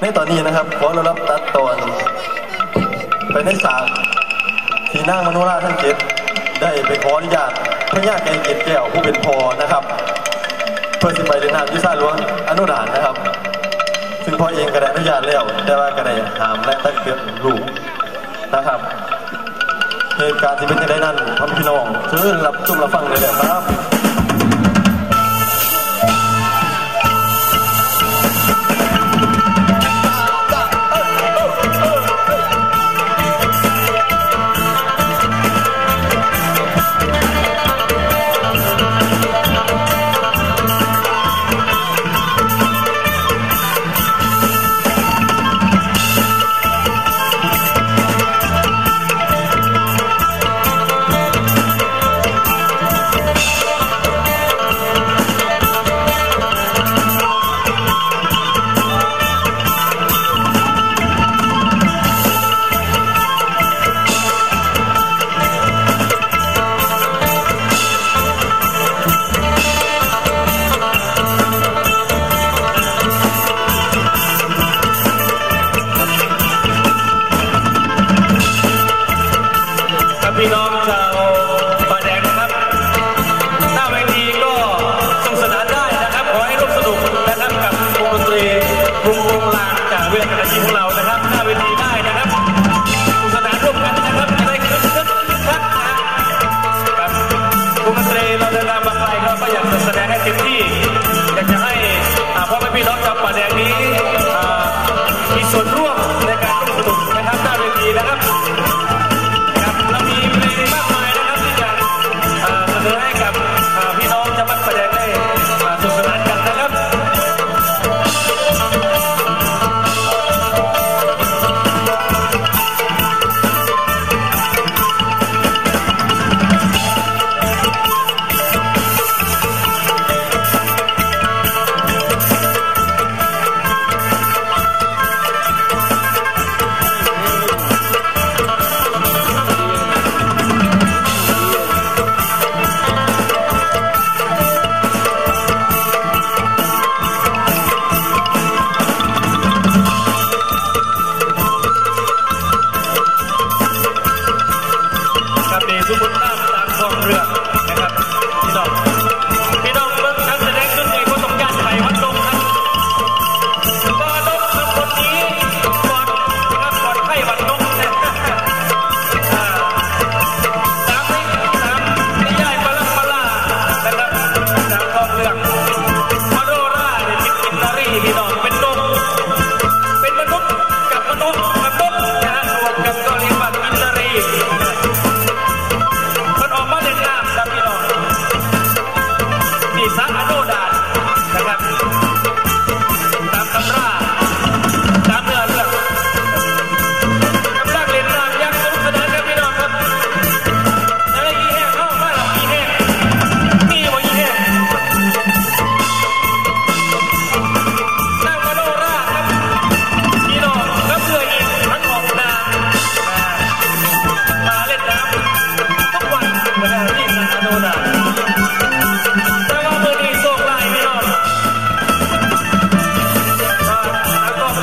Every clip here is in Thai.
ในตอนนี้นะครับขอเรารับตัดตอนไปในสากที่นางมโนราทั้งเจ็ดได้ไปขออนุญาตพระญาติแกงเกตแก้วผู้เป็นพอนะครับ เพื่อสิไปเดินทางยุซ่าหลวงอนุดานนะครับ ซึ่งพ่อเองก็ได้อนุญาตแล้วแต่ว่าก็ได้ห้ามและตั้งเกิดลูกนะครับเหตุการณ์ที่เป็นยังไงนั้นพ่อพี่น้องเชิญรับชมรับฟังเลยแหละครับ ค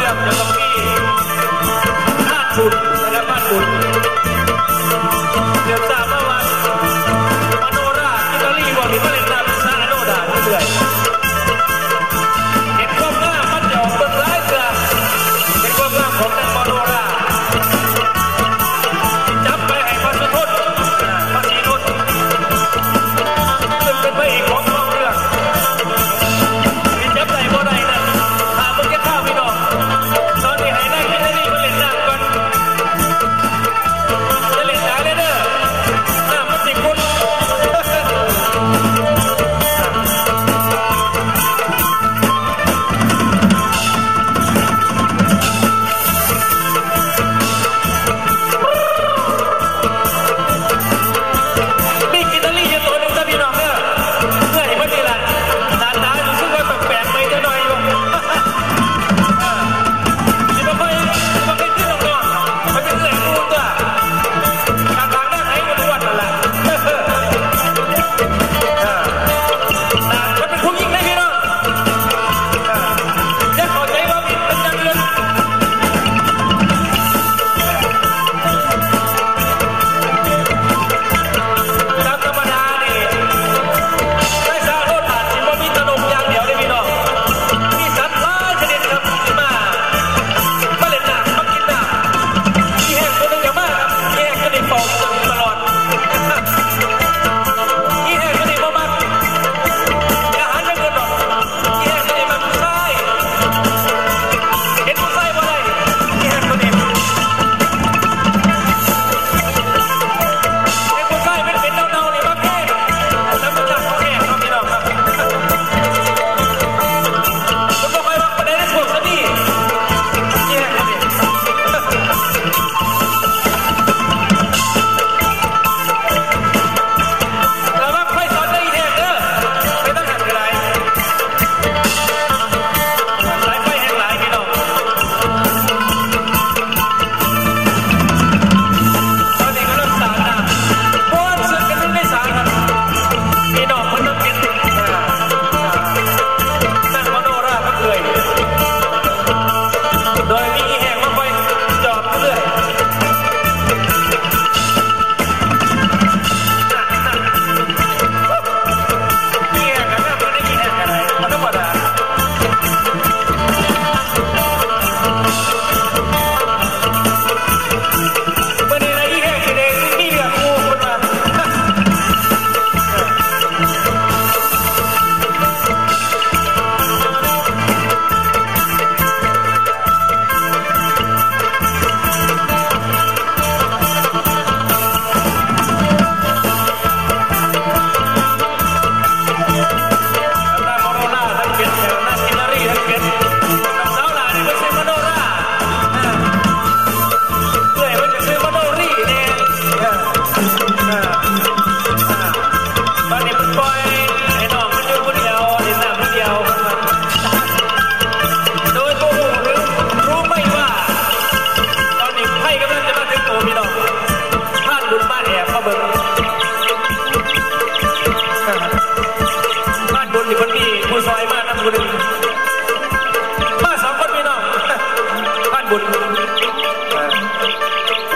up the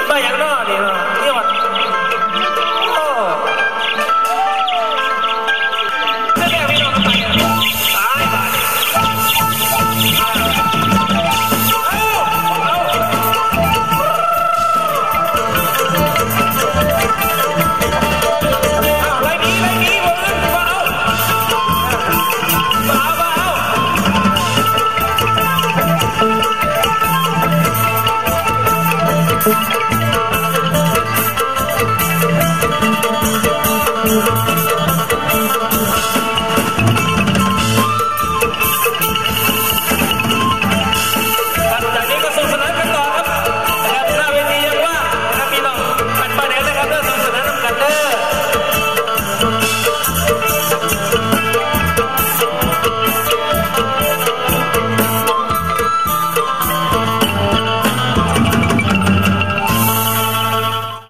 Vai a Noli, no?